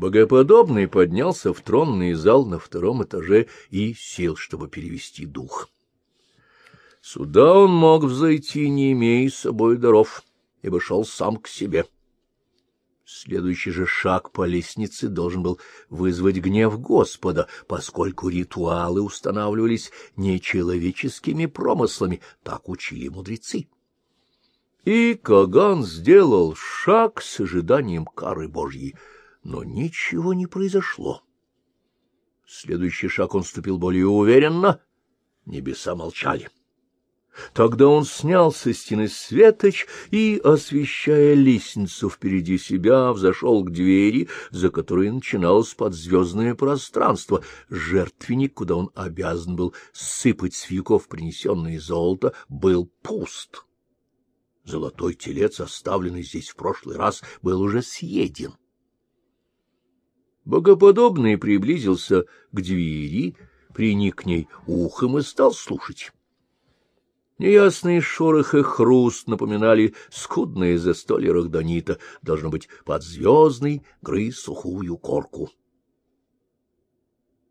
Богоподобный поднялся в тронный зал на втором этаже и сел, чтобы перевести дух. Сюда он мог взойти, не имея с собой даров, ибо шел сам к себе. Следующий же шаг по лестнице должен был вызвать гнев Господа, поскольку ритуалы устанавливались нечеловеческими промыслами, так учили мудрецы. И Каган сделал шаг с ожиданием кары Божьей, но ничего не произошло. Следующий шаг он ступил более уверенно, небеса молчали. Тогда он снял со стены светоч и, освещая лестницу впереди себя, взошел к двери, за которой начиналось подзвездное пространство. Жертвенник, куда он обязан был сыпать с веков принесенное золото, был пуст. Золотой телец, оставленный здесь в прошлый раз, был уже съеден. Богоподобный приблизился к двери, приник к ней ухом и стал слушать. Неясный шорох и хруст напоминали скудные застолье Рахданита, должно быть, подзвездный грыз сухую корку.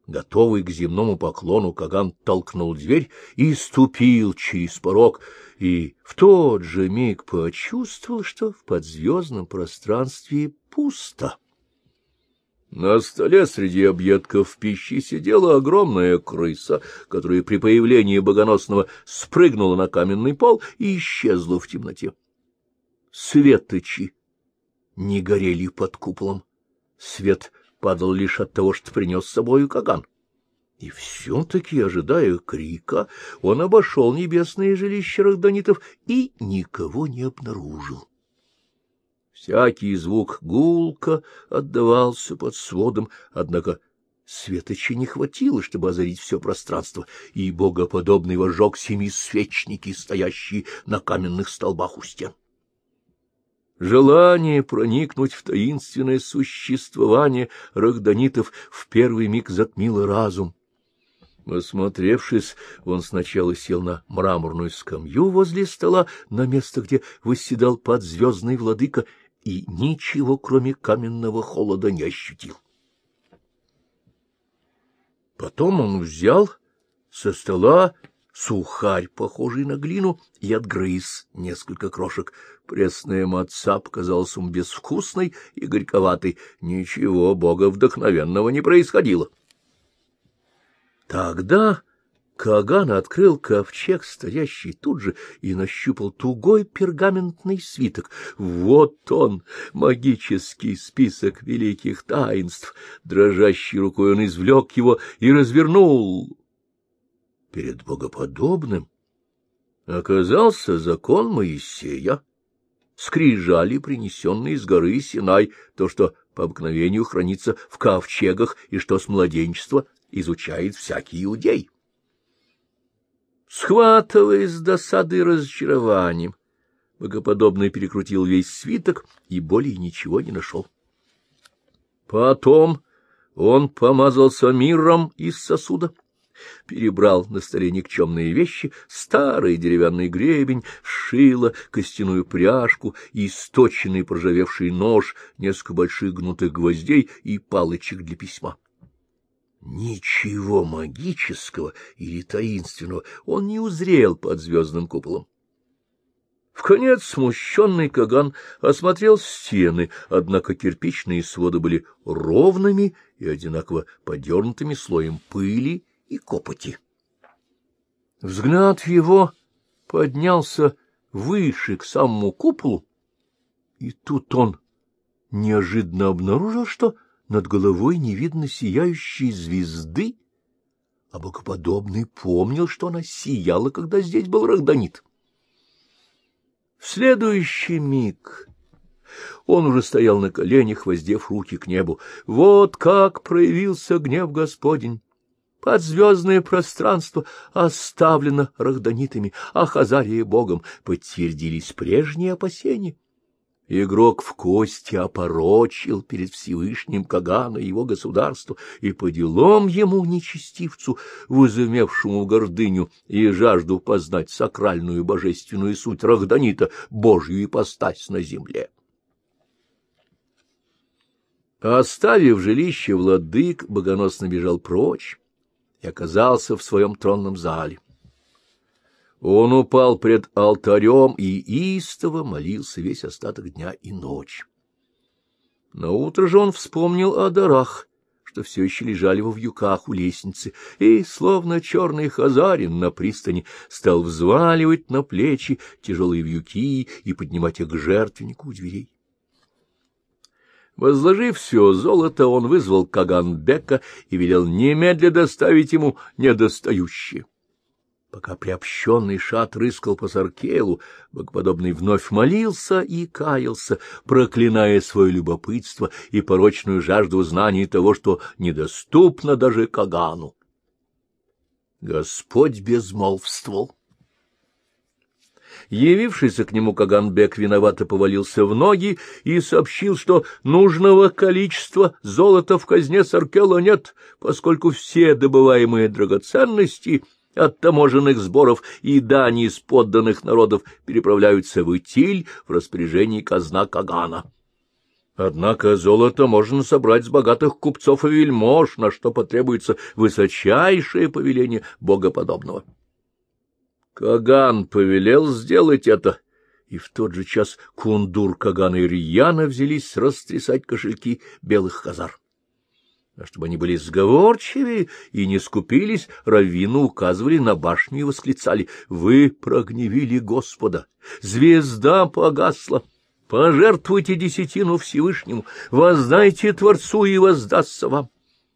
Готовый к земному поклону, Каган толкнул дверь и ступил через порог, и в тот же миг почувствовал, что в подзвездном пространстве пусто. На столе среди объедков пищи сидела огромная крыса, которая при появлении богоносного спрыгнула на каменный пол и исчезла в темноте. Светочи не горели под куполом. Свет падал лишь от того, что принес с собою Каган. И все-таки, ожидая крика, он обошел небесное жилище Рахданитов и никого не обнаружил. Всякий звук гулко отдавался под сводом, однако светочи не хватило, чтобы озарить все пространство, и богоподобный вожег семи свечники, стоящие на каменных столбах у стен. Желание проникнуть в таинственное существование рахданитов в первый миг затмило разум. Осмотревшись, он сначала сел на мраморную скамью возле стола, на место, где восседал подзвездный владыка, и ничего, кроме каменного холода, не ощутил. Потом он взял со стола сухарь, похожий на глину, и отгрыз несколько крошек. Пресная маца показалась ему безвкусной и горьковатой. Ничего бога вдохновенного не происходило. Тогда Каган открыл ковчег, стоящий тут же, и нащупал тугой пергаментный свиток. Вот он, магический список великих таинств. Дрожащей рукой он извлек его и развернул. Перед богоподобным оказался закон Моисея, скрижали, принесенные из горы Синай, то, что по обыкновению хранится в ковчегах и что с младенчества изучает всякий иудей схватываясь с досадой и разочарованием. Богоподобный перекрутил весь свиток и более ничего не нашел. Потом он помазался миром из сосуда, перебрал на столе никчемные вещи, старый деревянный гребень, шило, костяную пряжку, источенный проржавевший нож, несколько больших гнутых гвоздей и палочек для письма. Ничего магического или таинственного он не узрел под звездным куполом. В конец смущенный Каган осмотрел стены, однако кирпичные своды были ровными и одинаково подернутыми слоем пыли и копоти. Взгляд его поднялся выше к самому куполу, и тут он неожиданно обнаружил, что над головой не видно сияющей звезды, а богоподобный помнил, что она сияла, когда здесь был Рахданит. В следующий миг он уже стоял на коленях, воздев руки к небу. Вот как проявился гнев Господень! Подзвездное пространство оставлено рахданитами, а Хазария богом подтвердились прежние опасения. Игрок в кости опорочил перед Всевышним Кагана его государство, и по делам ему, нечестивцу, возымевшему гордыню и жажду познать сакральную божественную суть Рахданита, Божью ипостась на земле. Оставив жилище, владык богоносно бежал прочь и оказался в своем тронном зале. Он упал пред алтарем и истово молился весь остаток дня и ночи. На утро же он вспомнил о дарах, что все еще лежали во вьюках у лестницы, и, словно черный хазарин на пристани, стал взваливать на плечи тяжелые вьюки и поднимать их к жертвеннику у дверей. Возложив все золото, он вызвал Каганбека и велел немедля доставить ему недостающее. Пока приобщенный шат рыскал по Саркелу, богоподобный вновь молился и каялся, проклиная свое любопытство и порочную жажду знаний того, что недоступно даже Кагану. Господь безмолвствовал. Явившийся к нему Каганбек виновато повалился в ноги и сообщил, что нужного количества золота в казне Саркела нет, поскольку все добываемые драгоценности от таможенных сборов и дани из подданных народов переправляются в Итиль в распоряжении казна Кагана. Однако золото можно собрать с богатых купцов и вельмож, на что потребуется высочайшее повеление богоподобного. Каган повелел сделать это, и в тот же час Кундур, Каган и Рьяна взялись растрясать кошельки белых хазар. А чтобы они были сговорчивее и не скупились, раввины указывали на башню и восклицали «Вы прогневили Господа! Звезда погасла!» Пожертвуйте десятину Всевышнему, воздайте Творцу и воздастся вам.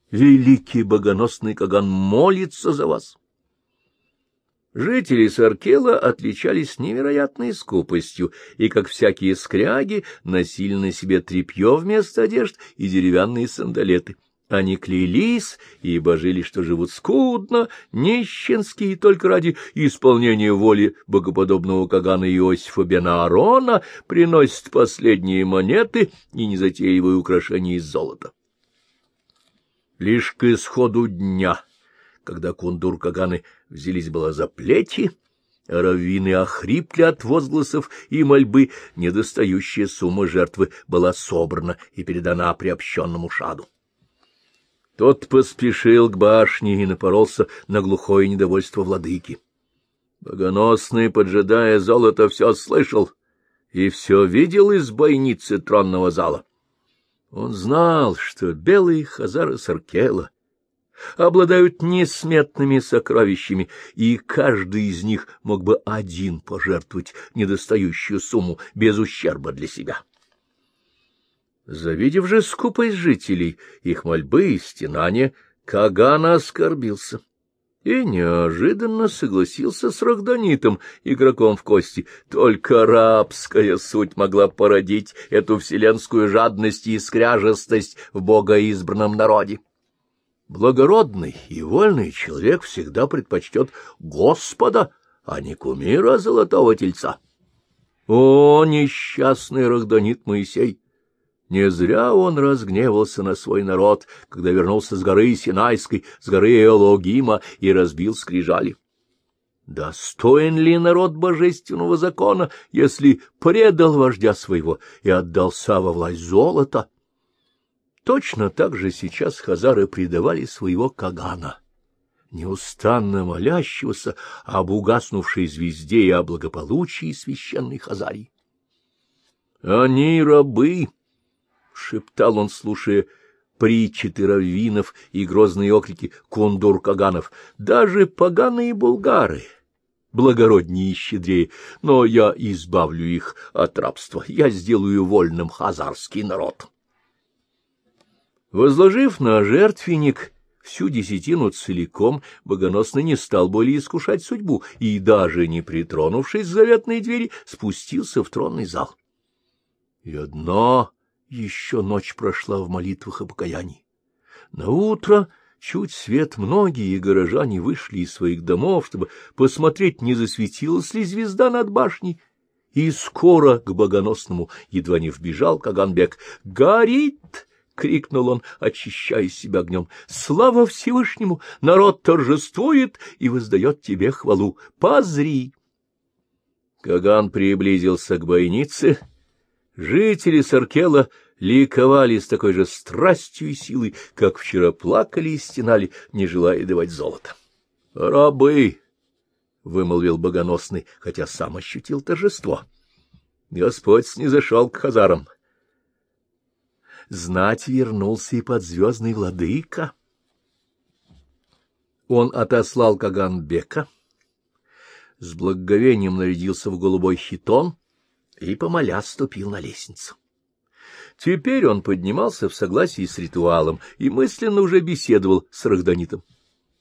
Великий богоносный Каган молится за вас. Жители Саркела отличались невероятной скупостью и, как всякие скряги, носили на себе тряпье вместо одежд и деревянные сандалеты. Они клялись и божили, что живут скудно, нищенски и только ради исполнения воли богоподобного Кагана Иосифа Бена Аарона приносят последние монеты и незатейливые украшения из золота. Лишь к исходу дня когда кундур-каганы взялись было за плети, а раввины охрипли от возгласов и мольбы, недостающая сумма жертвы была собрана и передана приобщенному шаду. Тот поспешил к башне и напоролся на глухое недовольство владыки. Богоносный, поджидая золото, все слышал и все видел из бойницы тронного зала. Он знал, что белые хазары Саркела обладают несметными сокровищами, и каждый из них мог бы один пожертвовать недостающую сумму без ущерба для себя. Завидев же скупость жителей, их мольбы и стенания, Кагана оскорбился и неожиданно согласился с Рахданитом, игроком в кости. Только рабская суть могла породить эту вселенскую жадность и скряжестость в богоизбранном народе. Благородный и вольный человек всегда предпочтет Господа, а не кумира золотого тельца. О, несчастный Рахданит Моисей! Не зря он разгневался на свой народ, когда вернулся с горы Синайской, с горы Элогима и разбил скрижали. Достоин ли народ божественного закона, если предал вождя своего и отдался во власть золота? Точно так же сейчас хазары предавали своего Кагана, неустанно молящегося об угаснувшей звезде и о благополучии священной Хазарии. «Они рабы!» — шептал он, слушая притчи тыровинов и грозные окрики кондур-каганов. «Даже поганые булгары!» благороднее и щедрее, но я избавлю их от рабства, я сделаю вольным хазарский народ. Возложив на жертвенник всю десятину целиком, богоносный не стал более искушать судьбу и, даже не притронувшись к заветной двери, спустился в тронный зал. И одна еще ночь прошла в молитвах и покаянии. На утро чуть свет многие горожане вышли из своих домов, чтобы посмотреть, не засветилась ли звезда над башней, и скоро к богоносному едва не вбежал Каганбек. «Горит!» — крикнул он, очищая себя огнем. — Слава Всевышнему! Народ торжествует и воздает тебе хвалу. Позри! Каган приблизился к бойнице. Жители Саркела ликовали с такой же страстью и силой, как вчера плакали и стенали, не желая давать золото. — Рабы! — вымолвил богоносный, хотя сам ощутил торжество. Господь снизошел к хазарам. Знать вернулся и подзвездный владыка. Он отослал Каганбека, с благоговением нарядился в голубой хитон и, помоля, ступил на лестницу. Теперь он поднимался в согласии с ритуалом и мысленно уже беседовал с Рахданитом.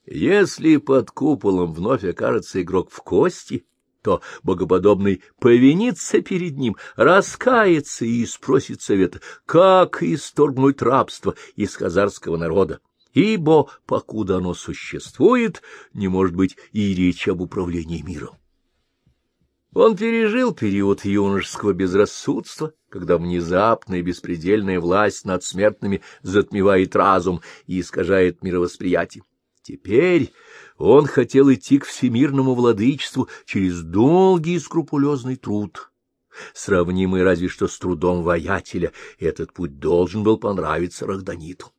Если под куполом вновь окажется игрок в кости, то богоподобный повинится перед ним, раскается и спросит совета, как исторгнуть рабство из хазарского народа, ибо, покуда оно существует, не может быть и речи об управлении миром. Он пережил период юношеского безрассудства, когда внезапная беспредельная власть над смертными затмевает разум и искажает мировосприятие. Теперь он хотел идти к всемирному владычеству через долгий и скрупулезный труд. Сравнимый разве что с трудом воятеля, этот путь должен был понравиться Рахданиту.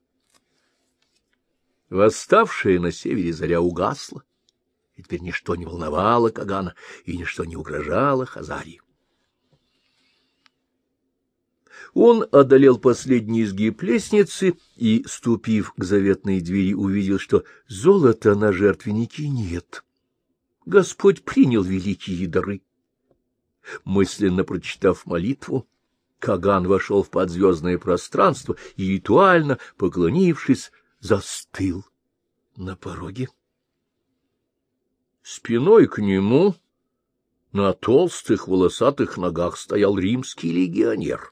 Восставшая на севере заря угасла, и теперь ничто не волновало Кагана, и ничто не угрожало Хазарии. Он одолел последний изгиб лестницы и, ступив к заветной двери, увидел, что золота на жертвеннике нет. Господь принял великие дары. Мысленно прочитав молитву, Каган вошел в подзвездное пространство и, ритуально поклонившись, застыл на пороге. Спиной к нему на толстых волосатых ногах стоял римский легионер.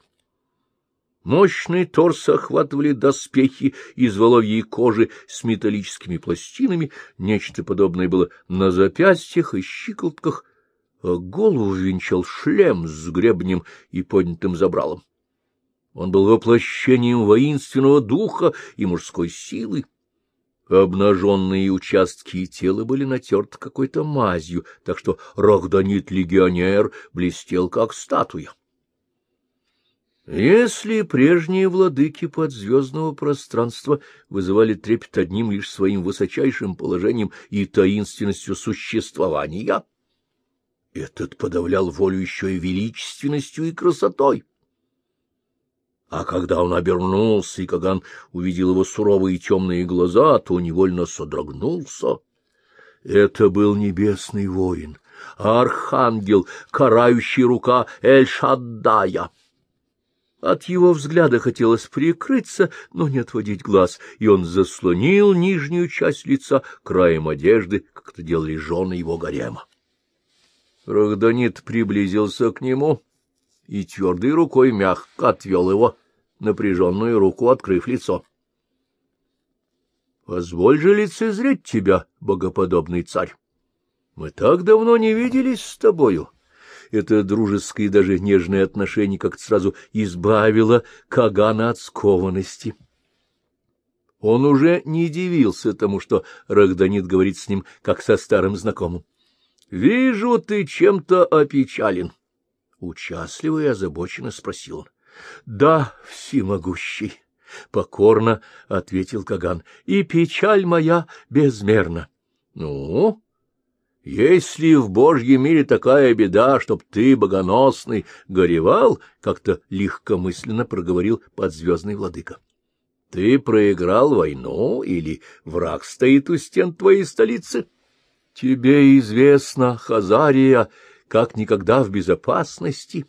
Мощный торс охватывали доспехи из воловьей кожи с металлическими пластинами, нечто подобное было на запястьях и щиколотках, а голову венчал шлем с гребнем и поднятым забралом. Он был воплощением воинственного духа и мужской силы. Обнаженные участки тела были натерты какой-то мазью, так что Рахданит-легионер блестел, как статуя. Если прежние владыки подзвездного пространства вызывали трепет одним лишь своим высочайшим положением и таинственностью существования, этот подавлял волю еще и величественностью и красотой. А когда он обернулся, и Каган увидел его суровые темные глаза, то невольно содрогнулся. Это был небесный воин, архангел, карающий рука Эль-Шаддая. От его взгляда хотелось прикрыться, но не отводить глаз, и он заслонил нижнюю часть лица краем одежды, как это делали жены его гарема. Рахданит приблизился к нему и твердой рукой мягко отвел его, напряженную руку открыв лицо. — Позволь же лицезреть тебя, богоподобный царь. Мы так давно не виделись с тобою. — это дружеское и даже нежное отношение как-то сразу избавило Кагана от скованности. Он уже не дивился тому, что Рахданит говорит с ним, как со старым знакомым. — Вижу, ты чем-то опечален. Участливо и озабоченно спросил он. — Да, всемогущий, — покорно ответил Каган, — и печаль моя безмерна. — Ну, если в Божьем мире такая беда, чтоб ты, богоносный, горевал, — как-то легкомысленно проговорил подзвездный владыка. — Ты проиграл войну или враг стоит у стен твоей столицы? Тебе известно, Хазария, как никогда в безопасности.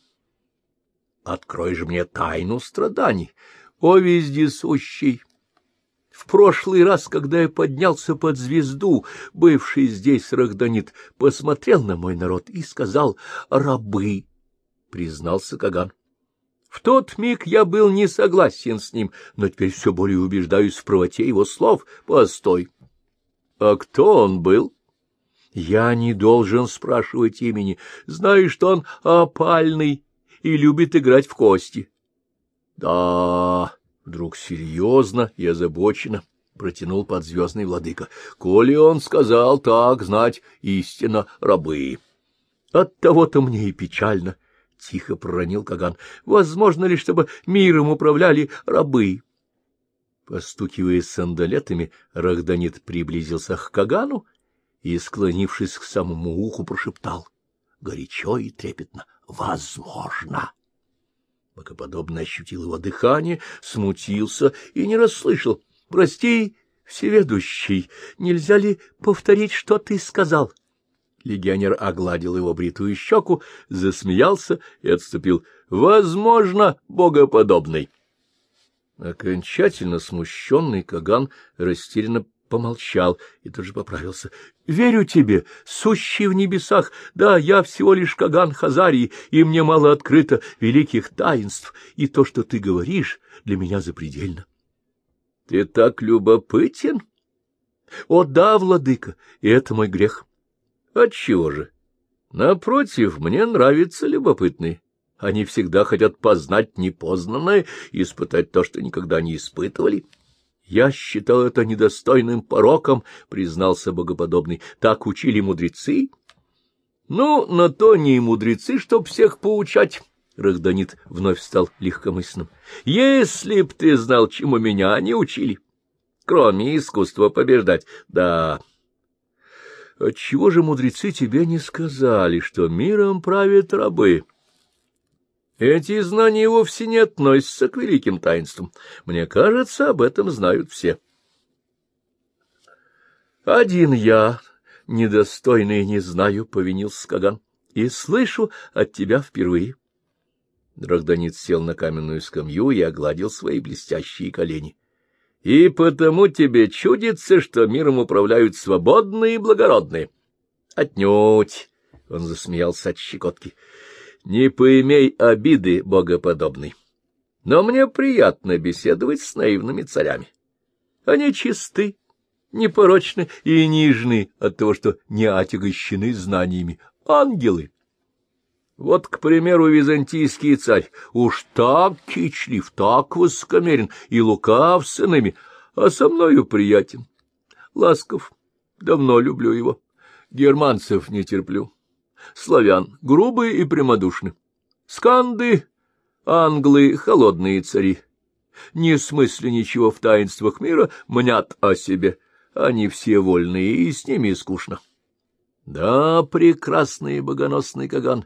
Открой же мне тайну страданий, о вездесущий! В прошлый раз, когда я поднялся под звезду, бывший здесь Рахданит посмотрел на мой народ и сказал «рабы», — признался Каган. В тот миг я был не согласен с ним, но теперь все более убеждаюсь в правоте его слов. Постой. А кто он был? Я не должен спрашивать имени. Знаю, что он опальный и любит играть в кости. Да, Вдруг серьезно и озабоченно протянул подзвездный владыка. Коли он сказал так, знать истинно рабы. От того-то мне и печально, —— тихо проронил Каган. — Возможно ли, чтобы миром управляли рабы? Постукивая сандалетами, Рахданит приблизился к Кагану и, склонившись к самому уху, прошептал горячо и трепетно «Возможно!» Богоподобно ощутил его дыхание, смутился и не расслышал. — Прости, всеведущий, нельзя ли повторить, что ты сказал? Легионер огладил его бритую щеку, засмеялся и отступил. — Возможно, богоподобный. Окончательно смущенный Каган растерянно помолчал и тут же поправился. — Верю тебе, сущий в небесах, да, я всего лишь Каган Хазарии, и мне мало открыто великих таинств, и то, что ты говоришь, для меня запредельно. — Ты так любопытен? — О да, владыка, и это мой грех. — Отчего же? Напротив, мне нравится любопытный. Они всегда хотят познать непознанное и испытать то, что никогда не испытывали. — я считал это недостойным пороком, — признался богоподобный. Так учили мудрецы. — Ну, на то не и мудрецы, чтоб всех поучать. Рахданит вновь стал легкомысленным. — Если б ты знал, чему меня они учили, кроме искусства побеждать, да... Отчего же мудрецы тебе не сказали, что миром правят рабы? Эти знания вовсе не относятся к великим таинствам. Мне кажется, об этом знают все. Один я, недостойный, не знаю, — повинился Скаган, — и слышу от тебя впервые. Драгданит сел на каменную скамью и огладил свои блестящие колени. — И потому тебе чудится, что миром управляют свободные и благородные. — Отнюдь! — он засмеялся от щекотки. Не поимей обиды, богоподобный. Но мне приятно беседовать с наивными царями. Они чисты, непорочны и нежны от того, что не отягощены знаниями. Ангелы. Вот, к примеру, византийский царь уж так кичлив, так высокомерен и лукав с иными, а со мною приятен, ласков, давно люблю его, германцев не терплю славян, грубые и прямодушны. Сканды, англы, холодные цари. Не смысли ничего в таинствах мира, мнят о себе. Они все вольные, и с ними скучно. Да, прекрасный богоносный Каган,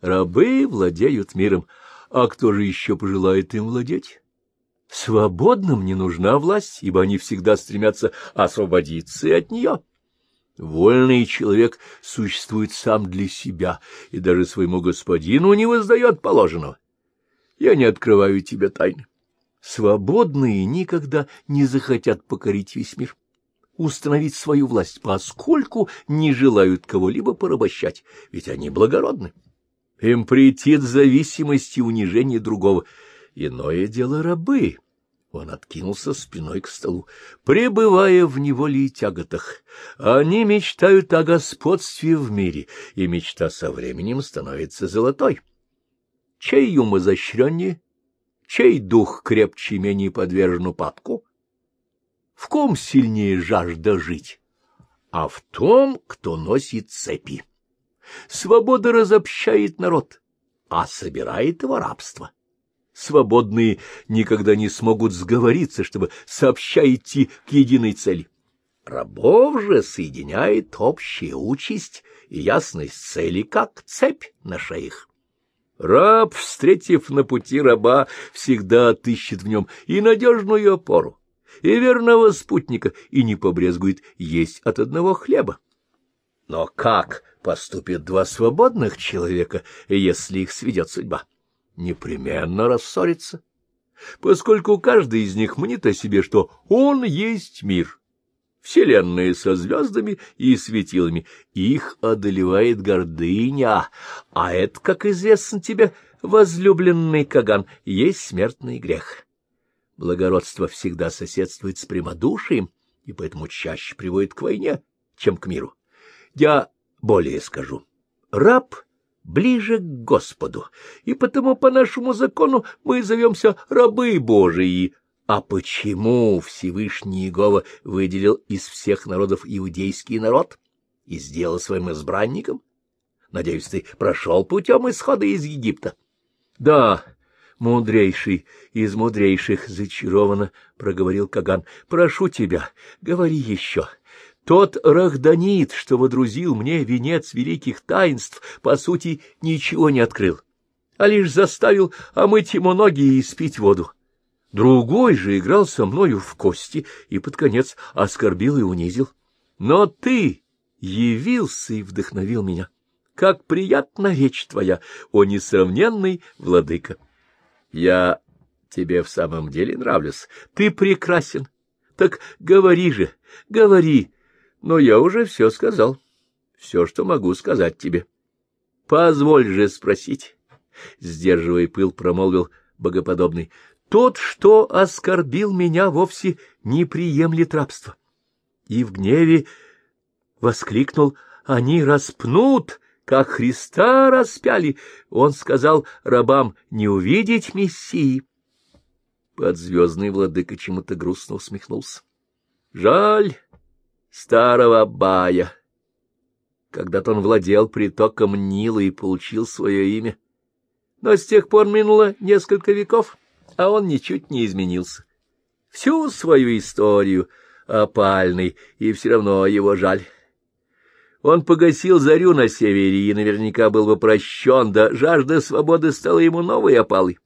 рабы владеют миром, а кто же еще пожелает им владеть? Свободным не нужна власть, ибо они всегда стремятся освободиться от нее. Вольный человек существует сам для себя и даже своему господину не воздает положенного. Я не открываю тебе тайны. Свободные никогда не захотят покорить весь мир, установить свою власть, поскольку не желают кого-либо порабощать, ведь они благородны. Им претит зависимость и унижение другого. Иное дело рабы, он откинулся спиной к столу. Пребывая в неволе и тяготах, они мечтают о господстве в мире, и мечта со временем становится золотой. Чей ум изощреннее, чей дух крепче и менее подвержен упадку? В ком сильнее жажда жить? А в том, кто носит цепи. Свобода разобщает народ, а собирает его рабство свободные никогда не смогут сговориться, чтобы сообща идти к единой цели. Рабов же соединяет общая участь и ясность цели, как цепь на шеях. Раб, встретив на пути раба, всегда отыщет в нем и надежную опору, и верного спутника, и не побрезгует есть от одного хлеба. Но как поступят два свободных человека, если их сведет судьба? Непременно рассорится, поскольку каждый из них мнит о себе, что он есть мир, вселенная со звездами и светилами, их одолевает гордыня, а это, как известно тебе, возлюбленный Каган, есть смертный грех. Благородство всегда соседствует с прямодушием, и поэтому чаще приводит к войне, чем к миру. Я более скажу. Раб — ближе к Господу, и потому по нашему закону мы зовемся рабы Божии. А почему Всевышний Иегова выделил из всех народов иудейский народ и сделал своим избранником? Надеюсь, ты прошел путем исхода из Египта? — Да, мудрейший из мудрейших, — зачарованно проговорил Каган. — Прошу тебя, говори еще. Тот Рахданит, что водрузил мне венец великих таинств, по сути, ничего не открыл, а лишь заставил омыть ему ноги и спить воду. Другой же играл со мною в кости и под конец оскорбил и унизил. Но ты явился и вдохновил меня. Как приятна речь твоя, о несравненный владыка! Я тебе в самом деле нравлюсь. Ты прекрасен. Так говори же, говори. Но я уже все сказал. Все, что могу сказать тебе. Позволь же спросить. Сдерживая пыл, промолвил богоподобный. Тот, что оскорбил меня, вовсе не приемлет рабства. И в гневе воскликнул, они распнут, как Христа распяли. Он сказал рабам не увидеть Мессии. Подзвездный владыка чему-то грустно усмехнулся. Жаль старого Бая. Когда-то он владел притоком Нила и получил свое имя. Но с тех пор минуло несколько веков а он ничуть не изменился. Всю свою историю опальный, и все равно его жаль. Он погасил зарю на севере и наверняка был бы прощен, да жажда свободы стала ему новой опалой.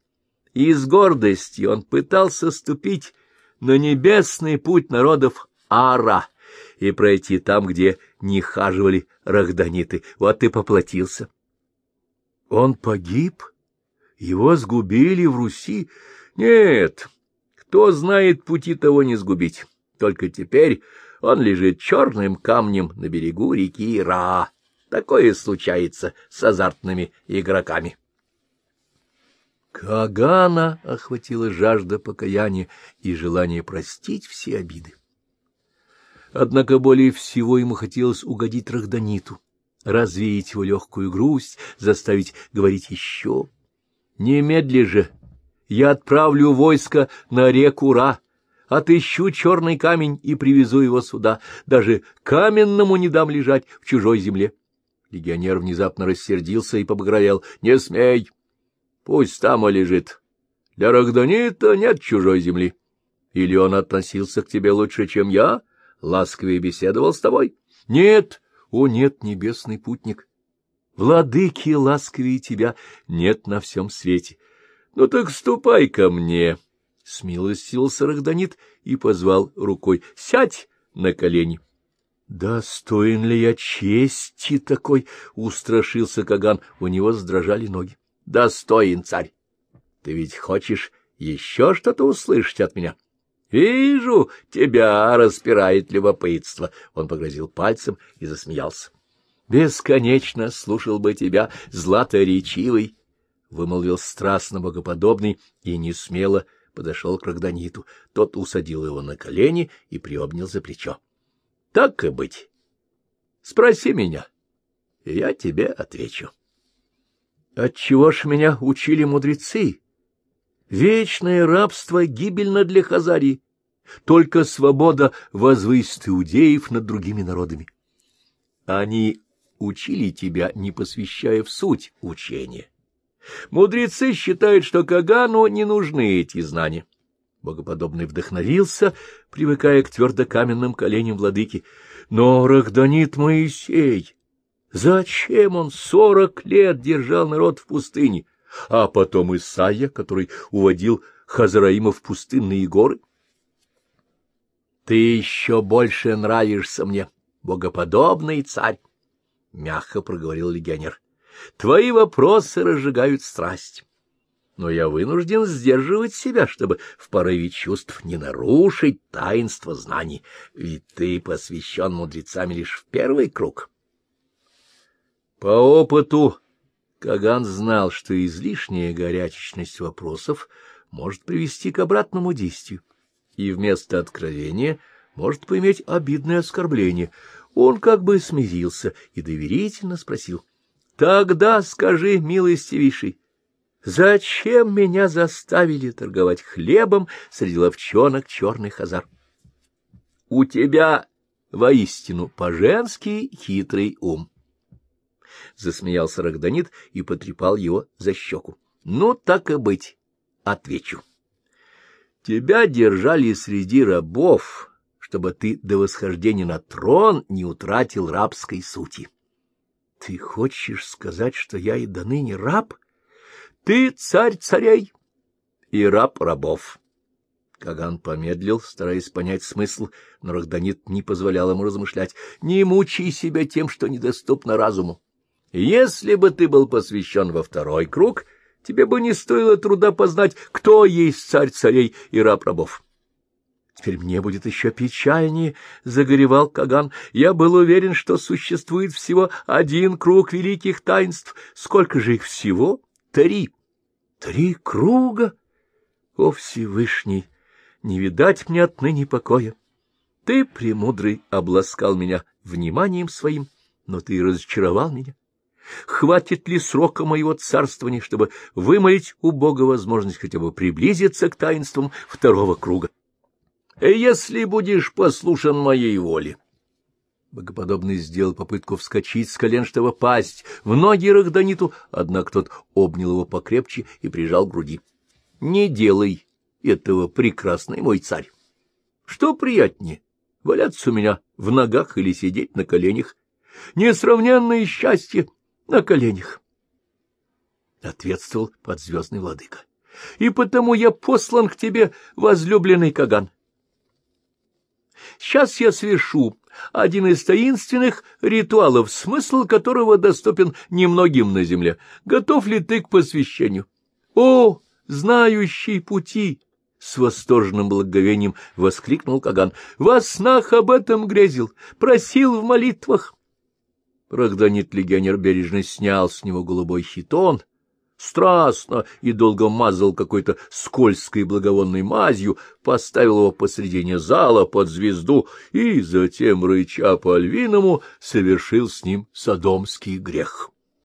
И с гордостью он пытался ступить на небесный путь народов Ара и пройти там, где не хаживали рахданиты. Вот и поплатился. Он погиб? Его сгубили в Руси? Нет, кто знает пути того не сгубить. Только теперь он лежит черным камнем на берегу реки Ра. Такое случается с азартными игроками. Кагана охватила жажда покаяния и желание простить все обиды. Однако более всего ему хотелось угодить Рахданиту, развеять его легкую грусть, заставить говорить еще. Немедли же я отправлю войско на реку Ра, отыщу черный камень и привезу его сюда. Даже каменному не дам лежать в чужой земле. Легионер внезапно рассердился и побагровел. — Не смей! Пусть там и лежит. Для Рогданита нет чужой земли. Или он относился к тебе лучше, чем я, ласковее беседовал с тобой? — Нет, о нет, небесный путник. Владыки ласковее тебя нет на всем свете. — Ну так ступай ко мне, — смилостился Рахданит и позвал рукой. — Сядь на колени. — Достоин ли я чести такой? — устрашился Каган. У него задрожали ноги. — Достоин, царь. Ты ведь хочешь еще что-то услышать от меня? — Вижу, тебя распирает любопытство. Он погрозил пальцем и засмеялся. — Бесконечно слушал бы тебя, златоречивый, — вымолвил страстно богоподобный и не смело подошел к Рогданиту. Тот усадил его на колени и приобнял за плечо. — Так и быть. Спроси меня, и я тебе отвечу. — Отчего ж меня учили мудрецы? Вечное рабство гибельно для Хазарии. Только свобода возвысит иудеев над другими народами. Они учили тебя, не посвящая в суть учения. Мудрецы считают, что Кагану не нужны эти знания. Богоподобный вдохновился, привыкая к твердокаменным коленям владыки. Но Рахданит Моисей, зачем он сорок лет держал народ в пустыне, а потом Исаия, который уводил Хазараима в пустынные горы? Ты еще больше нравишься мне, богоподобный царь, — мягко проговорил легионер. Твои вопросы разжигают страсть. Но я вынужден сдерживать себя, чтобы в порыве чувств не нарушить таинство знаний, ведь ты посвящен мудрецами лишь в первый круг. По опыту Каган знал, что излишняя горячечность вопросов может привести к обратному действию, и вместо откровения может поиметь обидное оскорбление. Он как бы смирился и доверительно спросил — Тогда скажи, милостивейший, зачем меня заставили торговать хлебом среди ловчонок черных азар? У тебя воистину по-женски хитрый ум. — засмеялся Рогданит и потрепал его за щеку. — Ну, так и быть, отвечу. Тебя держали среди рабов, чтобы ты до восхождения на трон не утратил рабской сути. — Ты хочешь сказать, что я и до ныне раб? Ты царь царей и раб рабов. Каган помедлил, стараясь понять смысл, но Рахданит не позволял ему размышлять. — Не мучай себя тем, что недоступно разуму. Если бы ты был посвящен во второй круг, тебе бы не стоило труда познать, кто есть царь царей и раб рабов. Теперь мне будет еще печальнее, — загоревал Каган. Я был уверен, что существует всего один круг великих таинств. Сколько же их всего? Три. Три круга? О, Всевышний! Не видать мне отныне покоя. Ты, премудрый, обласкал меня вниманием своим, но ты разочаровал меня. Хватит ли срока моего царствования, чтобы вымолить у Бога возможность хотя бы приблизиться к таинствам второго круга? Если будешь послушан моей воле. Богоподобный сделал попытку вскочить с колен, чтобы пасть в ноги Рахданиту, однако тот обнял его покрепче и прижал к груди. — Не делай этого, прекрасный мой царь. Что приятнее, валяться у меня в ногах или сидеть на коленях? Несравненное счастье на коленях. Ответствовал подзвездный владыка. И потому я послан к тебе, возлюбленный Каган. Сейчас я совершу один из таинственных ритуалов, смысл которого доступен немногим на земле. Готов ли ты к посвящению? О, знающий пути! С восторженным благоговением воскликнул Каган. Во снах об этом грезил, просил в молитвах. Рахданит-легионер бережно снял с него голубой хитон, страстно и долго мазал какой-то скользкой благовонной мазью, поставил его посредине зала под звезду и затем, рыча по львиному, совершил с ним садомский грех.